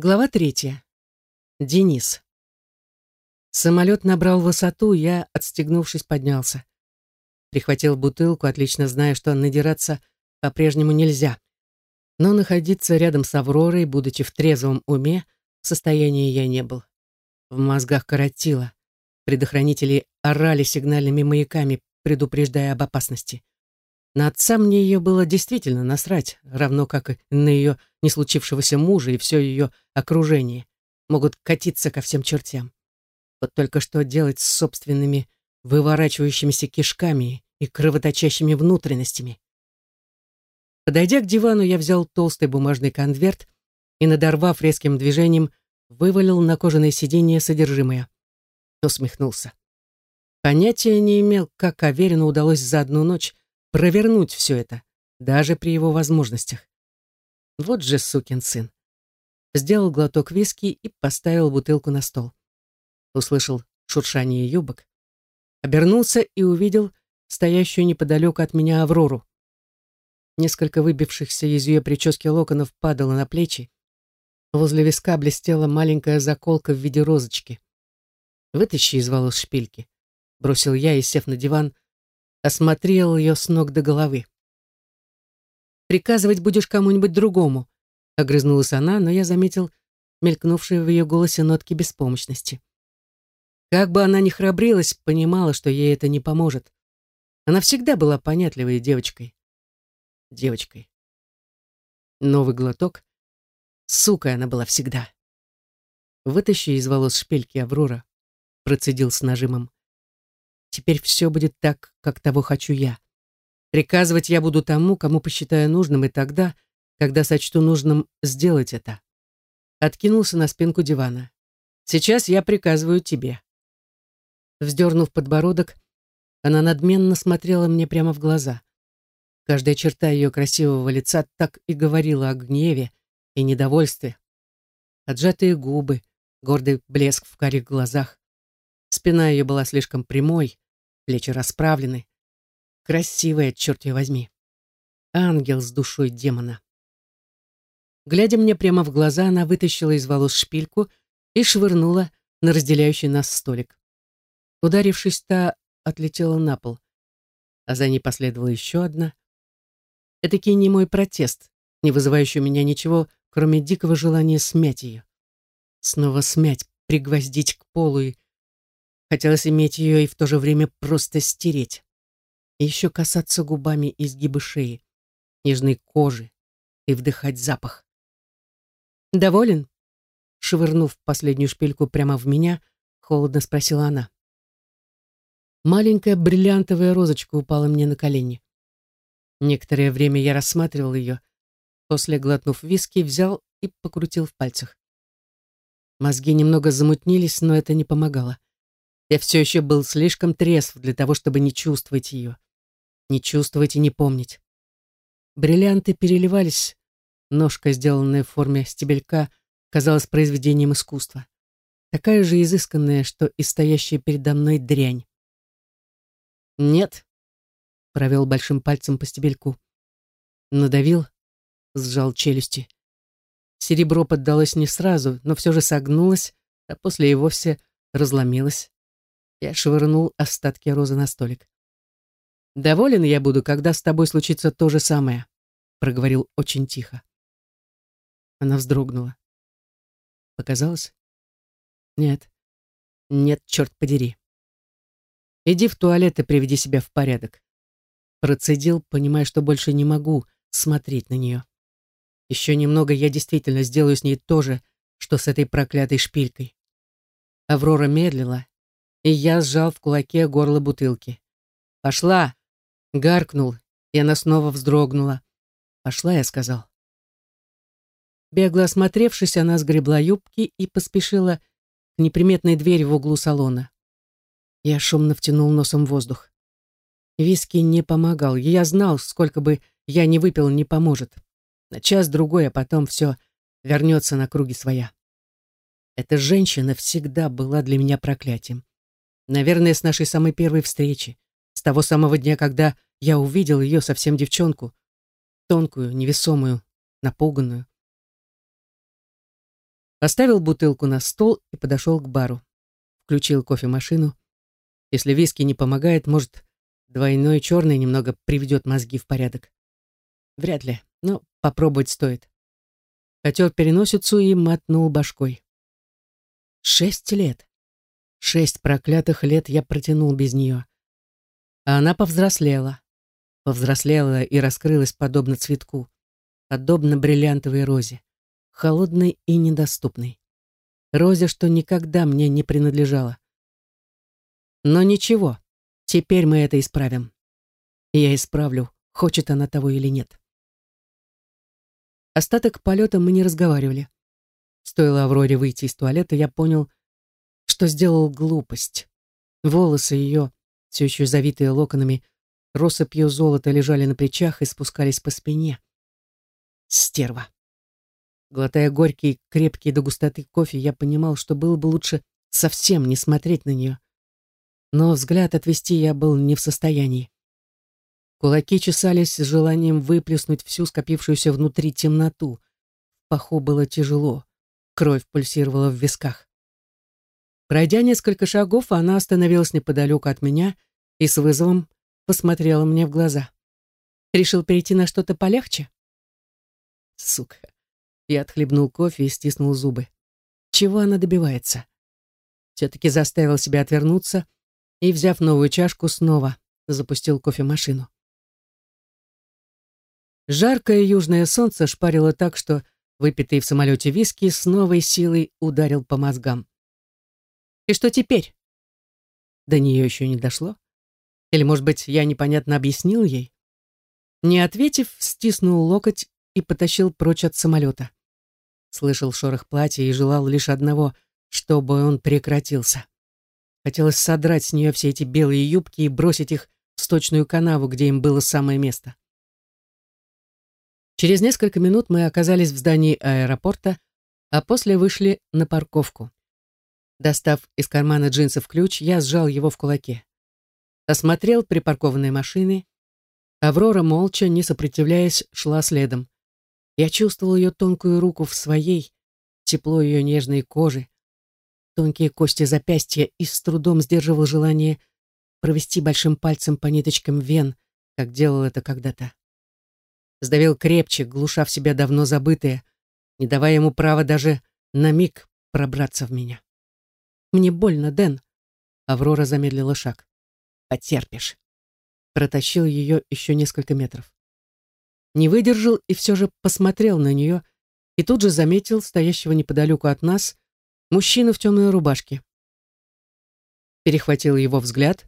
Глава третья. Денис. Самолет набрал высоту, я, отстегнувшись, поднялся. Прихватил бутылку, отлично зная, что надираться по-прежнему нельзя. Но находиться рядом с Авророй, будучи в трезвом уме, в состоянии я не был. В мозгах коротило. Предохранители орали сигнальными маяками, предупреждая об опасности. На отца мне ее было действительно насрать, равно как и на ее не случившегося мужа и все ее окружение. Могут катиться ко всем чертям. Вот только что делать с собственными выворачивающимися кишками и кровоточащими внутренностями. Подойдя к дивану, я взял толстый бумажный конверт и, надорвав резким движением, вывалил на кожаное сиденье содержимое. Усмехнулся. Понятия не имел, как Аверину удалось за одну ночь провернуть все это, даже при его возможностях. Вот же сукин сын. Сделал глоток виски и поставил бутылку на стол. Услышал шуршание юбок. Обернулся и увидел стоящую неподалеку от меня Аврору. Несколько выбившихся из ее прически локонов падало на плечи. Возле виска блестела маленькая заколка в виде розочки. «Вытащи из волос шпильки», — бросил я и, сев на диван, осмотрел ее с ног до головы. «Приказывать будешь кому-нибудь другому», — огрызнулась она, но я заметил мелькнувшие в ее голосе нотки беспомощности. Как бы она ни храбрилась, понимала, что ей это не поможет. Она всегда была понятливой девочкой. Девочкой. Новый глоток. Сука она была всегда. «Вытащи из волос шпильки, Аврора», — процедил с нажимом. Теперь все будет так, как того хочу я. Приказывать я буду тому, кому посчитаю нужным, и тогда, когда сочту нужным сделать это. Откинулся на спинку дивана. Сейчас я приказываю тебе. Вздернув подбородок, она надменно смотрела мне прямо в глаза. Каждая черта ее красивого лица так и говорила о гневе и недовольстве. Отжатые губы, гордый блеск в карих глазах. Спина ее была слишком прямой, плечи расправлены. Красивая, черт ее возьми. Ангел с душой демона. Глядя мне прямо в глаза, она вытащила из волос шпильку и швырнула на разделяющий нас столик. Ударившись, та отлетела на пол. А за ней последовала еще одна. Этакий не мой протест, не вызывающий у меня ничего, кроме дикого желания смять ее. Снова смять, пригвоздить к полу и Хотелось иметь ее и в то же время просто стереть. И еще касаться губами изгибы шеи, нежной кожи и вдыхать запах. «Доволен?» Швырнув последнюю шпильку прямо в меня, холодно спросила она. Маленькая бриллиантовая розочка упала мне на колени. Некоторое время я рассматривал ее, после, глотнув виски, взял и покрутил в пальцах. Мозги немного замутнились, но это не помогало. Я все еще был слишком трезв для того, чтобы не чувствовать ее. Не чувствовать и не помнить. Бриллианты переливались. Ножка, сделанная в форме стебелька, казалась произведением искусства. Такая же изысканная, что и стоящая передо мной дрянь. «Нет», — провел большим пальцем по стебельку. Надавил, сжал челюсти. Серебро поддалось не сразу, но все же согнулось, а после и вовсе разломилось. Я швырнул остатки розы на столик. «Доволен я буду, когда с тобой случится то же самое», проговорил очень тихо. Она вздрогнула. Показалось? Нет. Нет, черт подери. Иди в туалет и приведи себя в порядок. Процедил, понимая, что больше не могу смотреть на нее. Еще немного я действительно сделаю с ней то же, что с этой проклятой шпилькой. Аврора медлила, и я сжал в кулаке горло бутылки. «Пошла!» — гаркнул, и она снова вздрогнула. «Пошла», — я сказал. Бегло осмотревшись, она сгребла юбки и поспешила к неприметной двери в углу салона. Я шумно втянул носом воздух. Виски не помогал, и я знал, сколько бы я ни выпил, не поможет. На час-другой, а потом все вернется на круги своя. Эта женщина всегда была для меня проклятием. Наверное, с нашей самой первой встречи, с того самого дня, когда я увидел ее совсем девчонку, тонкую, невесомую, напуганную. Поставил бутылку на стол и подошел к бару. Включил кофемашину. Если виски не помогает, может, двойной черный немного приведет мозги в порядок. Вряд ли, но попробовать стоит. Потер переносицу и мотнул башкой. Шесть лет. Шесть проклятых лет я протянул без нее. А она повзрослела. Повзрослела и раскрылась подобно цветку, подобно бриллиантовой розе, холодной и недоступной. Розе, что никогда мне не принадлежала. Но ничего, теперь мы это исправим. Я исправлю, хочет она того или нет. Остаток полета мы не разговаривали. Стоило Авроре выйти из туалета, я понял, что сделал глупость. Волосы ее, все еще завитые локонами, россыпью золота лежали на плечах и спускались по спине. Стерва. Глотая горький, крепкий до густоты кофе, я понимал, что было бы лучше совсем не смотреть на нее. Но взгляд отвести я был не в состоянии. Кулаки чесались с желанием выплеснуть всю скопившуюся внутри темноту. В паху было тяжело. Кровь пульсировала в висках. Пройдя несколько шагов, она остановилась неподалеку от меня и с вызовом посмотрела мне в глаза. «Решил перейти на что-то полегче?» Сука. Я отхлебнул кофе и стиснул зубы. Чего она добивается? Все-таки заставил себя отвернуться и, взяв новую чашку, снова запустил кофемашину. Жаркое южное солнце шпарило так, что выпитый в самолете виски с новой силой ударил по мозгам. И что теперь? До нее еще не дошло. Или, может быть, я непонятно объяснил ей? Не ответив, стиснул локоть и потащил прочь от самолета. Слышал шорох платья и желал лишь одного, чтобы он прекратился. Хотелось содрать с нее все эти белые юбки и бросить их в сточную канаву, где им было самое место. Через несколько минут мы оказались в здании аэропорта, а после вышли на парковку. Достав из кармана джинсов ключ, я сжал его в кулаке. Осмотрел припаркованные машины. Аврора, молча, не сопротивляясь, шла следом. Я чувствовал ее тонкую руку в своей, тепло ее нежной кожи, тонкие кости запястья и с трудом сдерживал желание провести большим пальцем по ниточкам вен, как делал это когда-то. Сдавил крепче, глуша в себя давно забытое, не давая ему права даже на миг пробраться в меня. Мне больно, Дэн. Аврора замедлила шаг. Потерпишь. Протащил ее еще несколько метров. Не выдержал и все же посмотрел на нее и тут же заметил стоящего неподалеку от нас мужчину в темной рубашке. Перехватил его взгляд.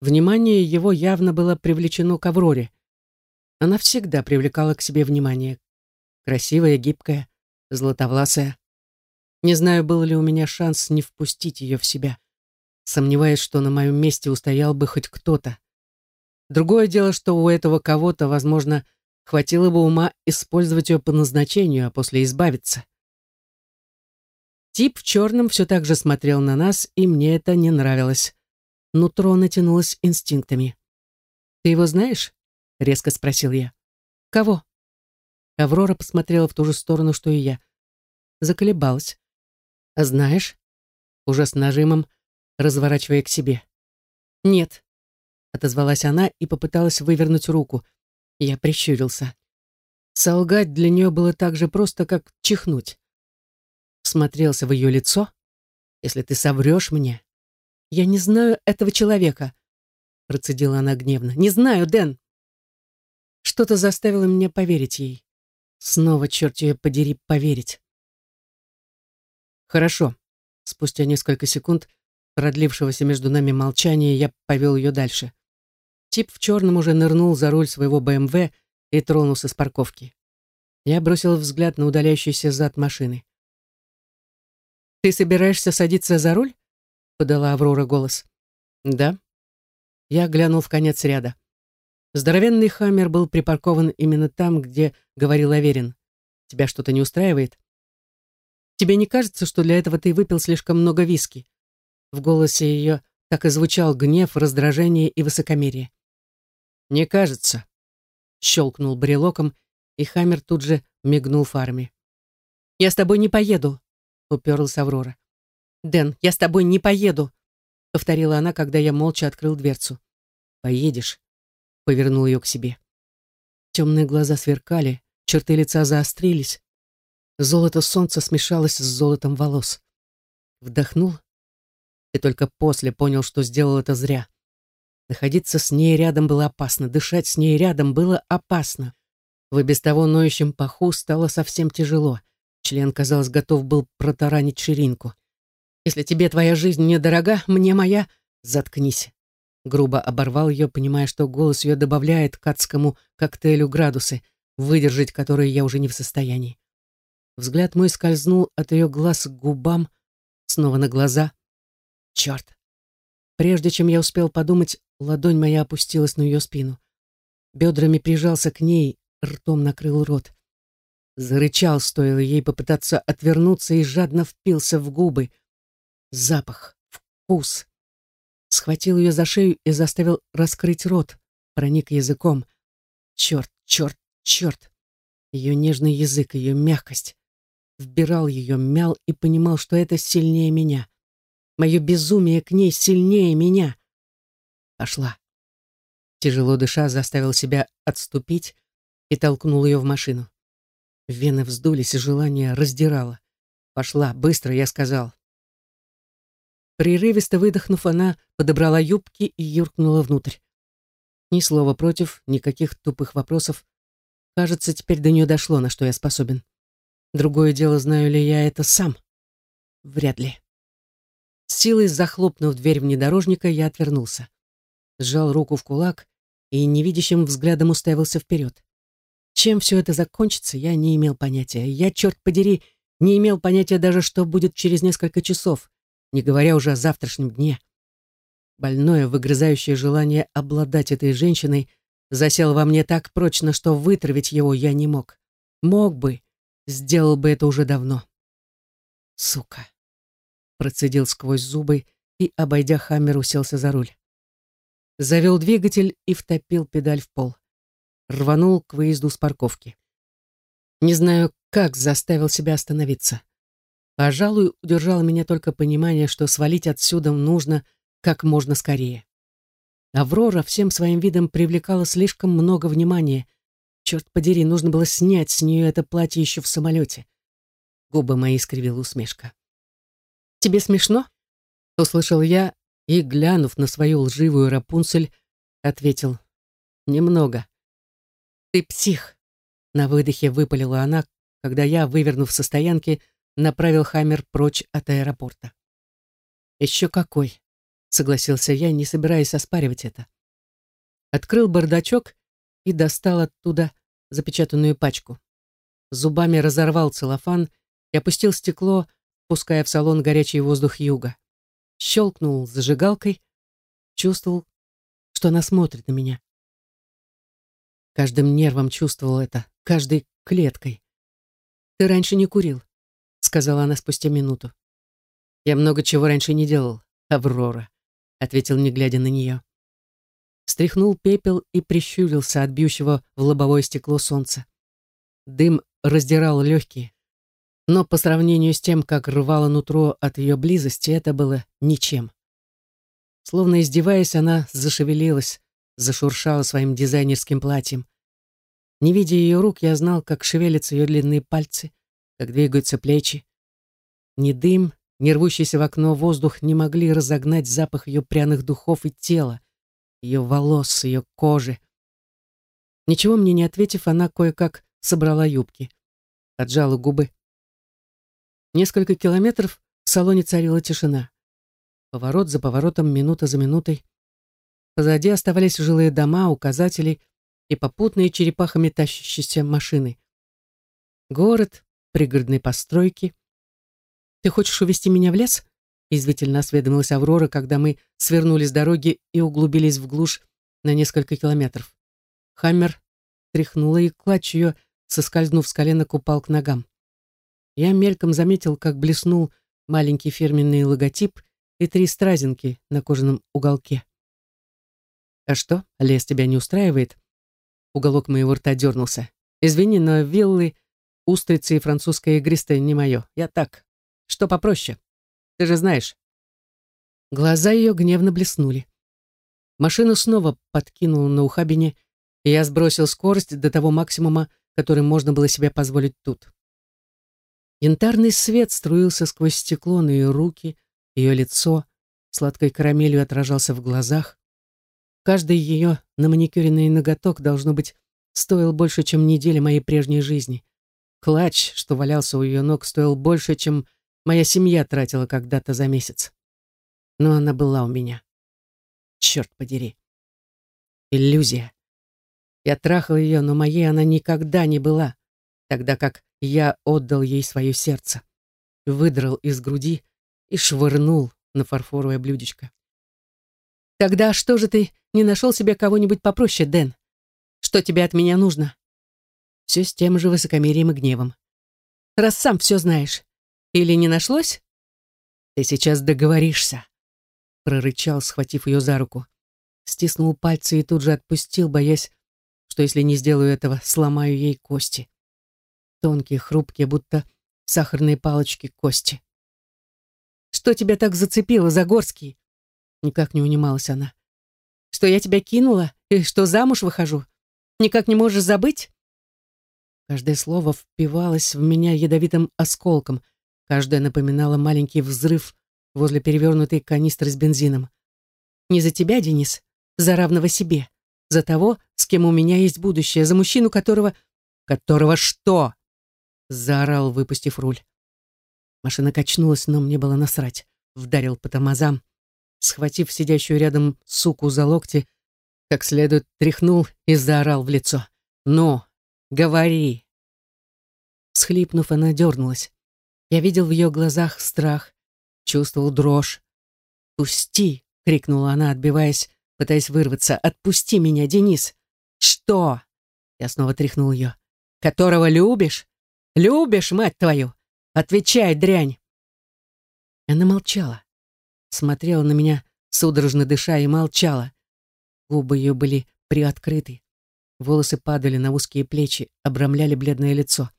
Внимание его явно было привлечено к Авроре. Она всегда привлекала к себе внимание. Красивая, гибкая, златовласая. Не знаю, был ли у меня шанс не впустить ее в себя. Сомневаюсь, что на моем месте устоял бы хоть кто-то. Другое дело, что у этого кого-то, возможно, хватило бы ума использовать ее по назначению, а после избавиться. Тип в черном все так же смотрел на нас, и мне это не нравилось. Нутро натянулось инстинктами. «Ты его знаешь?» — резко спросил я. «Кого?» Аврора посмотрела в ту же сторону, что и я. Заколебалась. А знаешь? Уже с нажимом, разворачивая к себе. Нет. Отозвалась она и попыталась вывернуть руку. Я прищурился. Солгать для нее было так же просто, как чихнуть. Смотрелся в ее лицо. Если ты соврешь мне... Я не знаю этого человека, процедила она гневно. Не знаю, Дэн. Что-то заставило меня поверить ей. Снова, черт ее подери, поверить. «Хорошо». Спустя несколько секунд продлившегося между нами молчания я повел ее дальше. Тип в черном уже нырнул за руль своего БМВ и тронулся с парковки. Я бросил взгляд на удаляющийся зад машины. «Ты собираешься садиться за руль?» — подала Аврора голос. «Да». Я глянул в конец ряда. Здоровенный хаммер был припаркован именно там, где говорил Аверин. «Тебя что-то не устраивает?» Тебе не кажется, что для этого ты выпил слишком много виски?» В голосе ее так и звучал гнев, раздражение и высокомерие. «Не кажется», — щелкнул брелоком, и Хаммер тут же мигнул фарами. «Я с тобой не поеду», уперлась Аврора. «Дэн, я с тобой не поеду», — повторила она, когда я молча открыл дверцу. «Поедешь», — повернул ее к себе. Темные глаза сверкали, черты лица заострились. Золото солнца смешалось с золотом волос. Вдохнул и только после понял, что сделал это зря. Находиться с ней рядом было опасно, дышать с ней рядом было опасно. В без того ноющем паху стало совсем тяжело. Член, казалось, готов был протаранить ширинку. «Если тебе твоя жизнь недорога, мне моя...» «Заткнись!» Грубо оборвал ее, понимая, что голос ее добавляет к адскому коктейлю градусы, выдержать которые я уже не в состоянии. Взгляд мой скользнул от ее глаз к губам, снова на глаза. Черт! Прежде чем я успел подумать, ладонь моя опустилась на ее спину. Бедрами прижался к ней, ртом накрыл рот. Зарычал, стоило ей попытаться отвернуться и жадно впился в губы. Запах, вкус. Схватил ее за шею и заставил раскрыть рот, проник языком. Черт, черт, черт. Ее нежный язык, ее мягкость. Вбирал ее, мял и понимал, что это сильнее меня. Мое безумие к ней сильнее меня. Пошла. Тяжело дыша, заставил себя отступить и толкнул ее в машину. Вены вздулись, и желание раздирало. «Пошла, быстро», — я сказал. Прерывисто выдохнув, она подобрала юбки и юркнула внутрь. Ни слова против, никаких тупых вопросов. Кажется, теперь до нее дошло, на что я способен. Другое дело, знаю ли я это сам. Вряд ли. С силой захлопнув дверь внедорожника, я отвернулся. Сжал руку в кулак и невидящим взглядом уставился вперед. Чем все это закончится, я не имел понятия. Я, черт подери, не имел понятия даже, что будет через несколько часов, не говоря уже о завтрашнем дне. Больное, выгрызающее желание обладать этой женщиной засело во мне так прочно, что вытравить его я не мог. Мог бы, сделал бы это уже давно. Сука процедил сквозь зубы и, обойдя Хаммер, уселся за руль. Завел двигатель и втопил педаль в пол. Рванул к выезду с парковки. Не знаю, как заставил себя остановиться. Пожалуй, удержало меня только понимание, что свалить отсюда нужно как можно скорее. Аврора всем своим видом привлекала слишком много внимания. Черт подери, нужно было снять с нее это платье еще в самолете. Губы мои скривила усмешка. «Тебе смешно?» — услышал я и, глянув на свою лживую Рапунцель, ответил. «Немного». «Ты псих!» — на выдохе выпалила она, когда я, вывернув со стоянки, направил Хаммер прочь от аэропорта. «Еще какой!» — согласился я, не собираясь оспаривать это. Открыл бардачок и достал оттуда запечатанную пачку. Зубами разорвал целлофан и опустил стекло пуская в салон горячий воздух юга. Щелкнул зажигалкой, чувствовал, что она смотрит на меня. Каждым нервом чувствовал это, каждой клеткой. «Ты раньше не курил», — сказала она спустя минуту. «Я много чего раньше не делал, Аврора», — ответил, не глядя на нее. Стряхнул пепел и прищурился от бьющего в лобовое стекло солнца. Дым раздирал легкие, но по сравнению с тем, как рвало нутро от ее близости, это было ничем. Словно издеваясь, она зашевелилась, зашуршала своим дизайнерским платьем. Не видя ее рук, я знал, как шевелятся ее длинные пальцы, как двигаются плечи. Ни дым, ни рвущийся в окно воздух не могли разогнать запах ее пряных духов и тела, ее волос, ее кожи. Ничего мне не ответив, она кое-как собрала юбки, поджала губы, Несколько километров в салоне царила тишина. Поворот за поворотом, минута за минутой. Позади оставались жилые дома, указатели и попутные черепахами тащащиеся машины. Город, пригородные постройки. «Ты хочешь увезти меня в лес?» Извительно осведомилась Аврора, когда мы свернули с дороги и углубились в глушь на несколько километров. Хаммер тряхнула, и клатч ее, соскользнув с колена, упал к ногам. Я мельком заметил, как блеснул маленький фирменный логотип и три стразинки на кожаном уголке. «А что, лес тебя не устраивает?» Уголок моего рта дернулся. «Извини, но виллы, устрицы и французская игристая не мое. Я так, что попроще. Ты же знаешь». Глаза ее гневно блеснули. Машину снова подкинула на ухабине, и я сбросил скорость до того максимума, который можно было себе позволить тут. Янтарный свет струился сквозь стекло на ее руки, ее лицо, сладкой карамелью отражался в глазах. Каждый ее наманикюренный ноготок, должно быть, стоил больше, чем неделя моей прежней жизни. Клатч, что валялся у ее ног, стоил больше, чем моя семья тратила когда-то за месяц. Но она была у меня. Черт подери. Иллюзия. Я трахал ее, но моей она никогда не была, тогда как я отдал ей свое сердце, выдрал из груди и швырнул на фарфоровое блюдечко. «Тогда что же ты не нашел себе кого-нибудь попроще, Дэн? Что тебе от меня нужно?» Все с тем же высокомерием и гневом. «Раз сам все знаешь. Или не нашлось?» «Ты сейчас договоришься», — прорычал, схватив ее за руку. Стиснул пальцы и тут же отпустил, боясь, что если не сделаю этого, сломаю ей кости. Тонкие, хрупкие, будто сахарные палочки кости. «Что тебя так зацепило, Загорский?» Никак не унималась она. «Что я тебя кинула и что замуж выхожу? Никак не можешь забыть?» Каждое слово впивалось в меня ядовитым осколком, каждое напоминало маленький взрыв возле перевернутой канистры с бензином. «Не за тебя, Денис, за равного себе за того, с кем у меня есть будущее, за мужчину, которого... Которого что? Заорал, выпустив руль. Машина качнулась, но мне было насрать. Вдарил по тормозам. Схватив сидящую рядом суку за локти, как следует тряхнул и заорал в лицо. «Ну, говори!» Схлипнув, она дернулась. Я видел в ее глазах страх, чувствовал дрожь. «Пусти!» — крикнула она, отбиваясь пытаясь вырваться. «Отпусти меня, Денис!» «Что?» Я снова тряхнул ее. «Которого любишь? Любишь, мать твою? Отвечай, дрянь!» Она молчала. Смотрела на меня, судорожно дыша, и молчала. Губы ее были приоткрыты. Волосы падали на узкие плечи, обрамляли бледное лицо.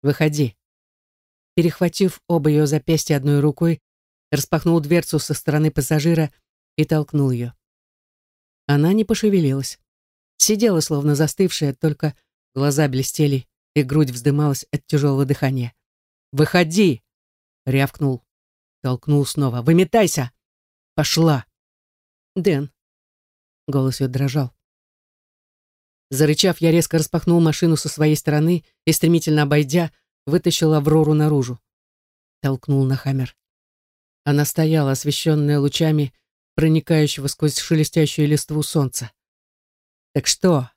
«Выходи». Перехватив оба ее запястья одной рукой, распахнул дверцу со стороны пассажира и толкнул ее. Она не пошевелилась. Сидела, словно застывшая, только глаза блестели, и грудь вздымалась от тяжелого дыхания. «Выходи!» — рявкнул. Толкнул снова. «Выметайся!» «Пошла!» «Дэн!» — голос ее дрожал. Зарычав, я резко распахнул машину со своей стороны и, стремительно обойдя, вытащил Аврору наружу. Толкнул на хаммер. Она стояла, освещенная лучами проникающего сквозь шелестящую листву солнца. «Так что,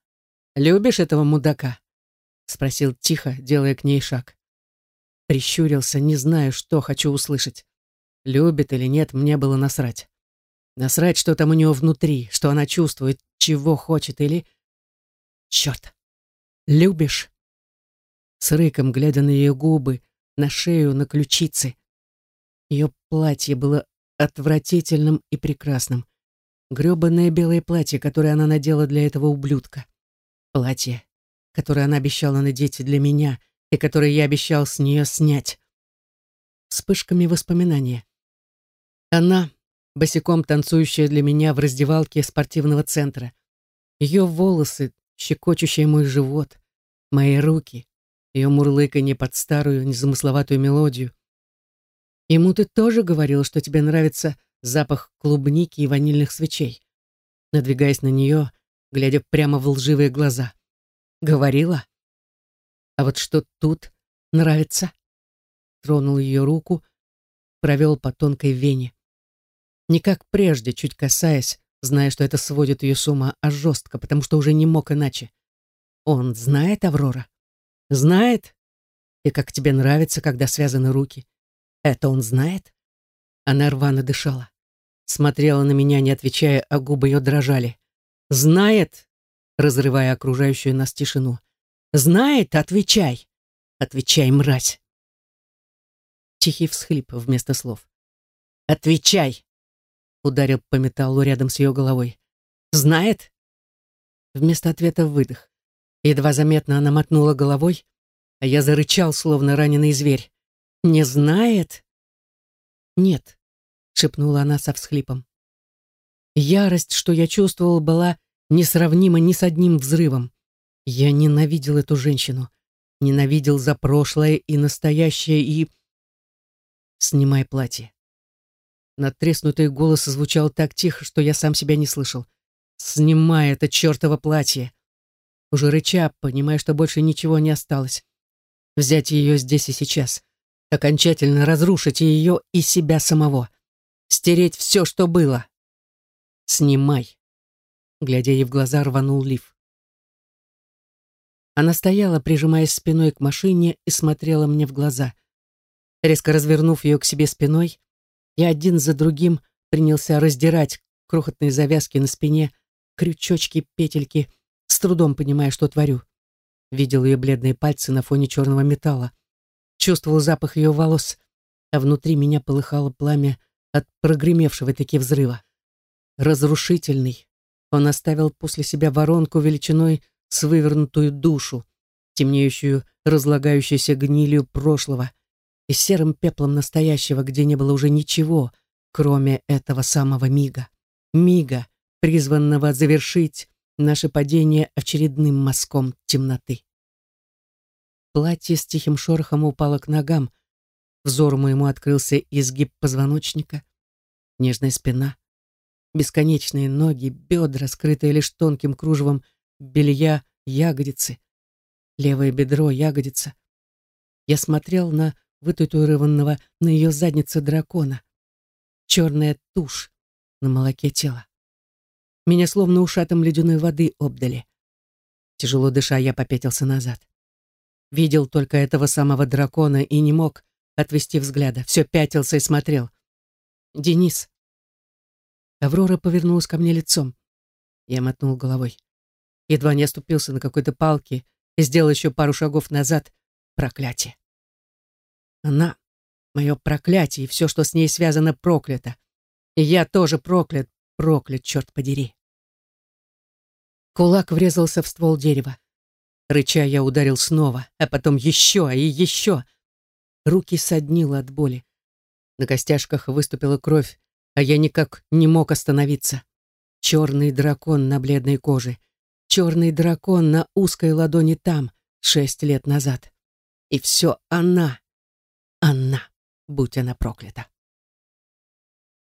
любишь этого мудака?» — спросил тихо, делая к ней шаг. Прищурился, не знаю, что хочу услышать. Любит или нет, мне было насрать. Насрать, что там у него внутри, что она чувствует, чего хочет или... Черт! Любишь? С рыком, глядя на ее губы, на шею, на ключицы. Ее платье было отвратительным и прекрасным. Грёбаное белое платье, которое она надела для этого ублюдка. Платье, которое она обещала надеть для меня и которое я обещал с нее снять. Вспышками воспоминания. Она, босиком танцующая для меня в раздевалке спортивного центра. Ее волосы, щекочущие мой живот, мои руки, ее мурлыканье под старую незамысловатую мелодию — Ему ты тоже говорил, что тебе нравится запах клубники и ванильных свечей. Надвигаясь на нее, глядя прямо в лживые глаза. Говорила? А вот что тут нравится? Тронул ее руку, провел по тонкой вене. Не как прежде, чуть касаясь, зная, что это сводит ее с ума, а жестко, потому что уже не мог иначе. Он знает, Аврора? Знает? И как тебе нравится, когда связаны руки? Это он знает? Она рвано дышала. Смотрела на меня, не отвечая, а губы ее дрожали. «Знает?» разрывая окружающую нас тишину. «Знает? Отвечай! Отвечай, мразь!» Тихий всхлип вместо слов. «Отвечай!» ударил по металлу рядом с ее головой. «Знает?» Вместо ответа выдох. Едва заметно она мотнула головой, а я зарычал, словно раненый зверь. Не знает? Нет, шепнула она со всхлипом. Ярость, что я чувствовал, была несравнима ни с одним взрывом. Я ненавидел эту женщину. Ненавидел за прошлое и настоящее, и... Снимай платье. Надтреснутый голос звучал так тихо, что я сам себя не слышал. «Снимай это чертово платье!» Уже рыча, понимая, что больше ничего не осталось. Взять ее здесь и сейчас. Окончательно разрушить ее и себя самого. Стереть все, что было. «Снимай!» Глядя ей в глаза, рванул лиф. Она стояла, прижимаясь спиной к машине, и смотрела мне в глаза. Резко развернув ее к себе спиной, я один за другим принялся раздирать крохотные завязки на спине, крючочки, петельки, трудом понимая, что творю. Видел ее бледные пальцы на фоне черного металла. Чувствовал запах ее волос, а внутри меня полыхало пламя от прогремевшего таки взрыва. Разрушительный. Он оставил после себя воронку величиной с вывернутую душу, темнеющую, разлагающуюся гнилью прошлого и серым пеплом настоящего, где не было уже ничего, кроме этого самого мига. Мига, призванного завершить наше падение очередным мазком темноты. Платье с тихим шорохом упало к ногам. Взору моему открылся изгиб позвоночника, нежная спина, бесконечные ноги, бедра, скрытые лишь тонким кружевом белья ягодицы, левое бедро, ягодица. Я смотрел на вытатуированного на ее заднице дракона. Черная тушь на молоке тела. Меня словно ушатом ледяной воды обдали. Тяжело дыша, я попятился назад. Видел только этого самого дракона и не мог отвести взгляда. Все пятился и смотрел. «Денис!» Аврора повернулась ко мне лицом. Я мотнул головой едва не оступился на какой-то палке и сделал еще пару шагов назад. Проклятие. Она — мое проклятие, и все, что с ней связано, проклято. И я тоже проклят, проклят, черт подери. Кулак врезался в ствол дерева. Рыча я ударил снова, а потом еще и еще. Руки соднило от боли. На костяшках выступила кровь, а я никак не мог остановиться. Черный дракон на бледной коже — черный дракон на узкой ладони там, шесть лет назад. И все она, она, будь она проклята.